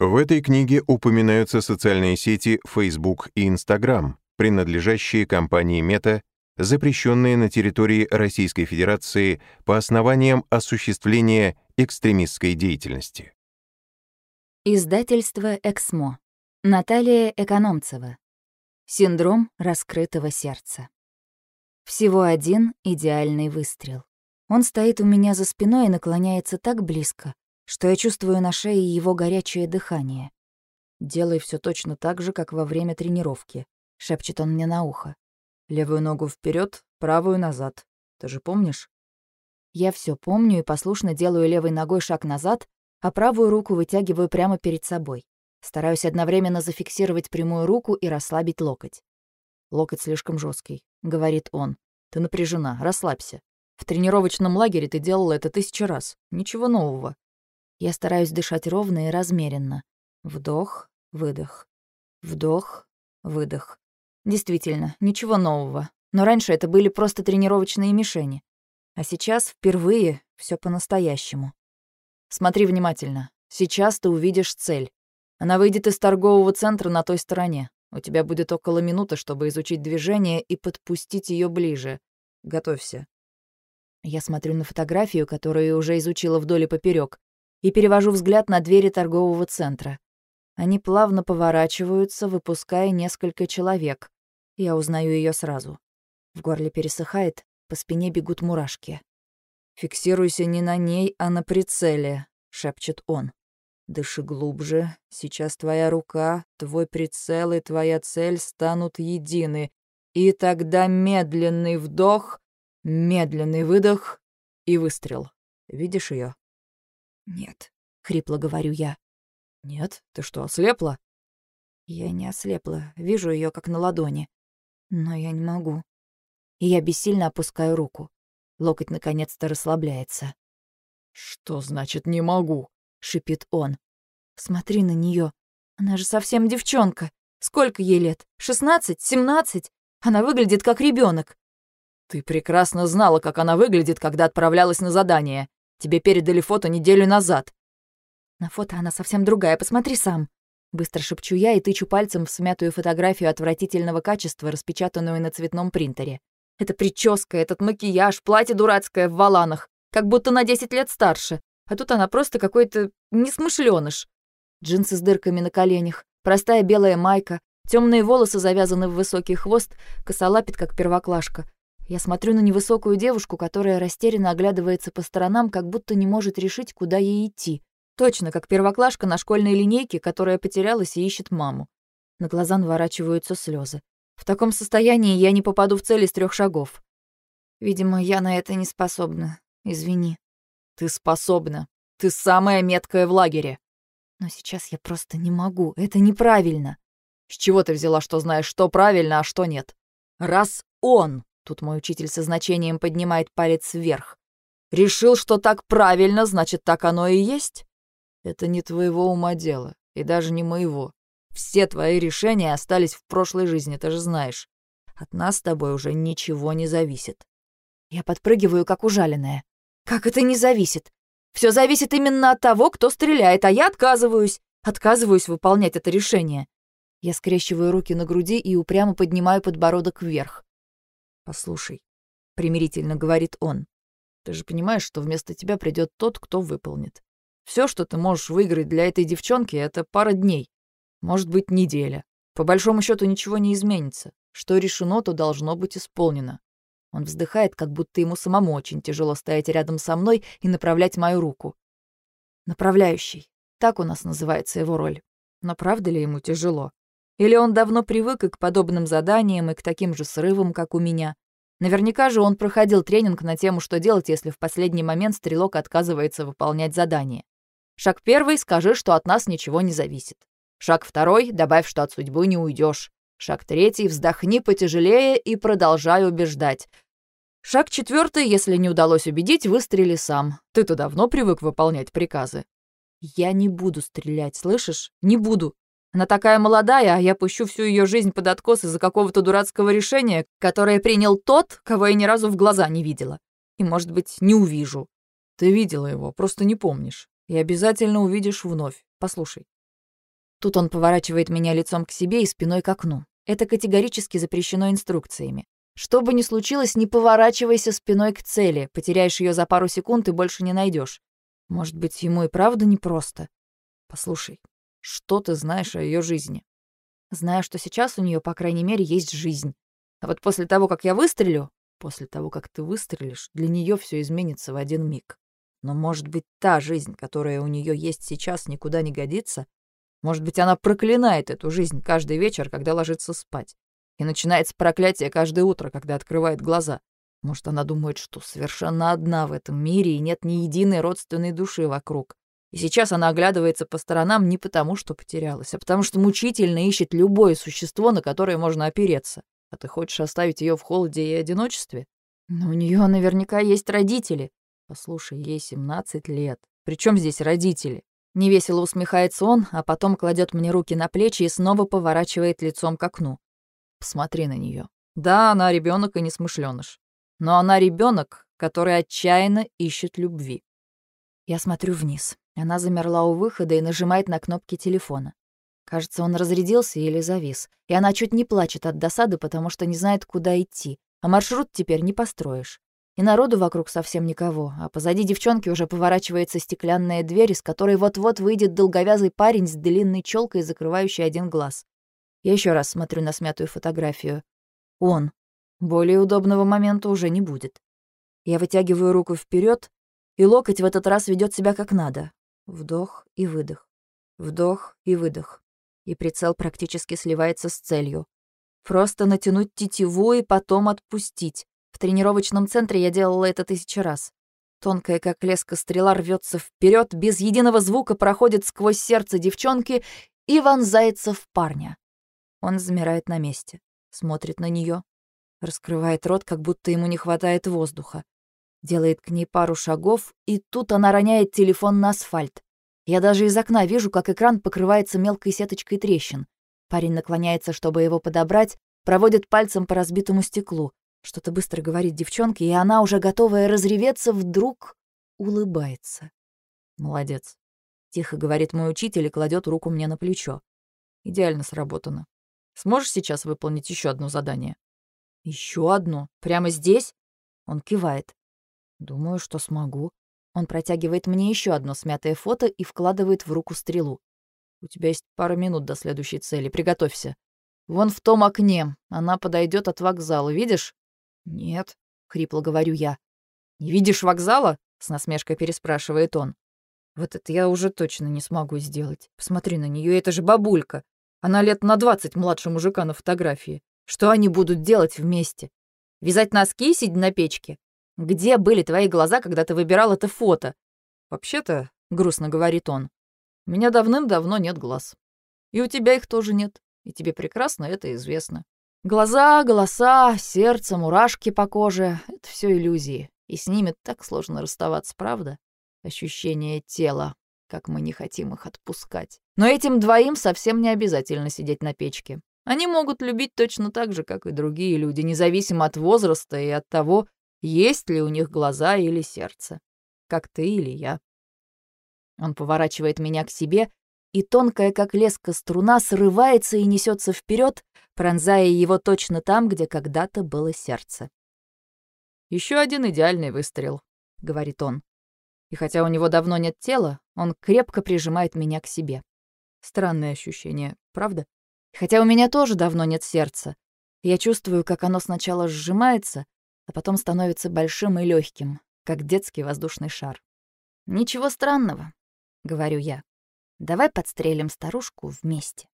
В этой книге упоминаются социальные сети Facebook и Instagram, принадлежащие компании Meta, запрещенные на территории Российской Федерации по основаниям осуществления экстремистской деятельности. Издательство «Эксмо». Наталья Экономцева. Синдром раскрытого сердца. Всего один идеальный выстрел. Он стоит у меня за спиной и наклоняется так близко, что я чувствую на шее его горячее дыхание. «Делай все точно так же, как во время тренировки», — шепчет он мне на ухо. «Левую ногу вперед, правую назад. Ты же помнишь?» Я все помню и послушно делаю левой ногой шаг назад, а правую руку вытягиваю прямо перед собой. Стараюсь одновременно зафиксировать прямую руку и расслабить локоть. «Локоть слишком жесткий, говорит он. «Ты напряжена, расслабься. В тренировочном лагере ты делала это тысячу раз. Ничего нового». Я стараюсь дышать ровно и размеренно. Вдох, выдох. Вдох, выдох. Действительно, ничего нового. Но раньше это были просто тренировочные мишени. А сейчас впервые все по-настоящему. Смотри внимательно. Сейчас ты увидишь цель. Она выйдет из торгового центра на той стороне. У тебя будет около минуты, чтобы изучить движение и подпустить ее ближе. Готовься. Я смотрю на фотографию, которую уже изучила вдоль и поперек, и перевожу взгляд на двери торгового центра. Они плавно поворачиваются, выпуская несколько человек. Я узнаю ее сразу. В горле пересыхает, по спине бегут мурашки. «Фиксируйся не на ней, а на прицеле», — шепчет он. «Дыши глубже. Сейчас твоя рука, твой прицел и твоя цель станут едины. И тогда медленный вдох, медленный выдох и выстрел. Видишь ее? «Нет», — хрипло говорю я. «Нет? Ты что, ослепла?» Я не ослепла, вижу ее как на ладони. Но я не могу. И я бессильно опускаю руку. Локоть наконец-то расслабляется. «Что значит «не могу»?» — шипит он. «Смотри на нее. Она же совсем девчонка. Сколько ей лет? Шестнадцать? Семнадцать? Она выглядит как ребенок. «Ты прекрасно знала, как она выглядит, когда отправлялась на задание. Тебе передали фото неделю назад». «На фото она совсем другая, посмотри сам». Быстро шепчу я и тычу пальцем в смятую фотографию отвратительного качества, распечатанную на цветном принтере. Эта прическа, этот макияж, платье дурацкое в валанах, как будто на 10 лет старше. А тут она просто какой-то несмышленыш. Джинсы с дырками на коленях, простая белая майка, темные волосы завязаны в высокий хвост, косолапит, как первоклашка. Я смотрю на невысокую девушку, которая растерянно оглядывается по сторонам, как будто не может решить, куда ей идти. Точно, как первоклашка на школьной линейке, которая потерялась и ищет маму. На глаза наворачиваются слезы. В таком состоянии я не попаду в цель из трех шагов. Видимо, я на это не способна. Извини. Ты способна. Ты самая меткая в лагере. Но сейчас я просто не могу. Это неправильно. С чего ты взяла, что знаешь, что правильно, а что нет? Раз он, тут мой учитель со значением поднимает палец вверх, решил, что так правильно, значит, так оно и есть? Это не твоего ума дело, и даже не моего. Все твои решения остались в прошлой жизни, ты же знаешь. От нас с тобой уже ничего не зависит. Я подпрыгиваю, как ужаленная. Как это не зависит? Все зависит именно от того, кто стреляет, а я отказываюсь. Отказываюсь выполнять это решение. Я скрещиваю руки на груди и упрямо поднимаю подбородок вверх. «Послушай», — примирительно говорит он, «ты же понимаешь, что вместо тебя придет тот, кто выполнит. Все, что ты можешь выиграть для этой девчонки, это пара дней. Может быть, неделя. По большому счету ничего не изменится. Что решено, то должно быть исполнено. Он вздыхает, как будто ему самому очень тяжело стоять рядом со мной и направлять мою руку. Направляющий. Так у нас называется его роль. Но правда ли ему тяжело? Или он давно привык и к подобным заданиям, и к таким же срывам, как у меня? Наверняка же он проходил тренинг на тему, что делать, если в последний момент стрелок отказывается выполнять задание. Шаг первый — скажи, что от нас ничего не зависит. Шаг второй — добавь, что от судьбы не уйдешь. Шаг третий — вздохни потяжелее и продолжай убеждать. Шаг четвертый, если не удалось убедить, выстрели сам. Ты-то давно привык выполнять приказы. Я не буду стрелять, слышишь? Не буду. Она такая молодая, а я пущу всю ее жизнь под откос из-за какого-то дурацкого решения, которое принял тот, кого я ни разу в глаза не видела. И, может быть, не увижу. Ты видела его, просто не помнишь. И обязательно увидишь вновь. Послушай, Тут он поворачивает меня лицом к себе и спиной к окну. Это категорически запрещено инструкциями. Что бы ни случилось, не поворачивайся спиной к цели, потеряешь ее за пару секунд и больше не найдешь. Может быть, ему и правда непросто. Послушай, что ты знаешь о ее жизни? Знаю, что сейчас у нее, по крайней мере, есть жизнь. А вот после того, как я выстрелю, после того, как ты выстрелишь, для нее все изменится в один миг. Но, может быть, та жизнь, которая у нее есть сейчас, никуда не годится? Может быть, она проклинает эту жизнь каждый вечер, когда ложится спать? и начинается проклятие каждое утро, когда открывает глаза. Может, она думает, что совершенно одна в этом мире и нет ни единой родственной души вокруг. И сейчас она оглядывается по сторонам не потому, что потерялась, а потому что мучительно ищет любое существо, на которое можно опереться. А ты хочешь оставить ее в холоде и одиночестве? Но у нее наверняка есть родители. Послушай, ей 17 лет. Причем здесь родители? Невесело усмехается он, а потом кладет мне руки на плечи и снова поворачивает лицом к окну. Посмотри на нее. Да, она ребенок и несмышленыш. Но она ребенок, который отчаянно ищет любви. Я смотрю вниз. Она замерла у выхода и нажимает на кнопки телефона. Кажется, он разрядился или завис. И она чуть не плачет от досады, потому что не знает, куда идти. А маршрут теперь не построишь. И народу вокруг совсем никого, а позади девчонки уже поворачивается стеклянная дверь, из которой вот-вот выйдет долговязый парень с длинной челкой, закрывающий один глаз. Я еще раз смотрю на смятую фотографию. Он. Более удобного момента уже не будет. Я вытягиваю руку вперед, и локоть в этот раз ведет себя как надо. Вдох и выдох. Вдох и выдох. И прицел практически сливается с целью. Просто натянуть тетиву и потом отпустить. В тренировочном центре я делала это тысячу раз. Тонкая, как леска, стрела рвется вперед, без единого звука проходит сквозь сердце девчонки и вонзается в парня. Он замирает на месте, смотрит на нее, раскрывает рот, как будто ему не хватает воздуха. Делает к ней пару шагов, и тут она роняет телефон на асфальт. Я даже из окна вижу, как экран покрывается мелкой сеточкой трещин. Парень наклоняется, чтобы его подобрать, проводит пальцем по разбитому стеклу. Что-то быстро говорит девчонке, и она, уже готовая разреветься, вдруг улыбается. «Молодец», — тихо говорит мой учитель и кладет руку мне на плечо. «Идеально сработано. Сможешь сейчас выполнить еще одно задание? Еще одно? Прямо здесь? Он кивает. Думаю, что смогу. Он протягивает мне еще одно смятое фото и вкладывает в руку стрелу. У тебя есть пара минут до следующей цели. Приготовься. Вон в том окне. Она подойдет от вокзала. Видишь? Нет, хрипло говорю я. Не видишь вокзала? С насмешкой переспрашивает он. Вот это я уже точно не смогу сделать. Посмотри на нее, это же бабулька. Она лет на двадцать младше мужика на фотографии. Что они будут делать вместе? Вязать носки и сидеть на печке? Где были твои глаза, когда ты выбирал это фото? Вообще-то, грустно говорит он, у меня давным-давно нет глаз. И у тебя их тоже нет. И тебе прекрасно это известно. Глаза, голоса, сердце, мурашки по коже — это все иллюзии. И с ними так сложно расставаться, правда? Ощущение тела, как мы не хотим их отпускать. Но этим двоим совсем не обязательно сидеть на печке. Они могут любить точно так же, как и другие люди, независимо от возраста и от того, есть ли у них глаза или сердце. Как ты или я. Он поворачивает меня к себе, и тонкая, как леска, струна срывается и несется вперед, пронзая его точно там, где когда-то было сердце. Еще один идеальный выстрел», — говорит он. И хотя у него давно нет тела, он крепко прижимает меня к себе. Странное ощущение, правда? Хотя у меня тоже давно нет сердца. Я чувствую, как оно сначала сжимается, а потом становится большим и легким, как детский воздушный шар. «Ничего странного», — говорю я. «Давай подстрелим старушку вместе».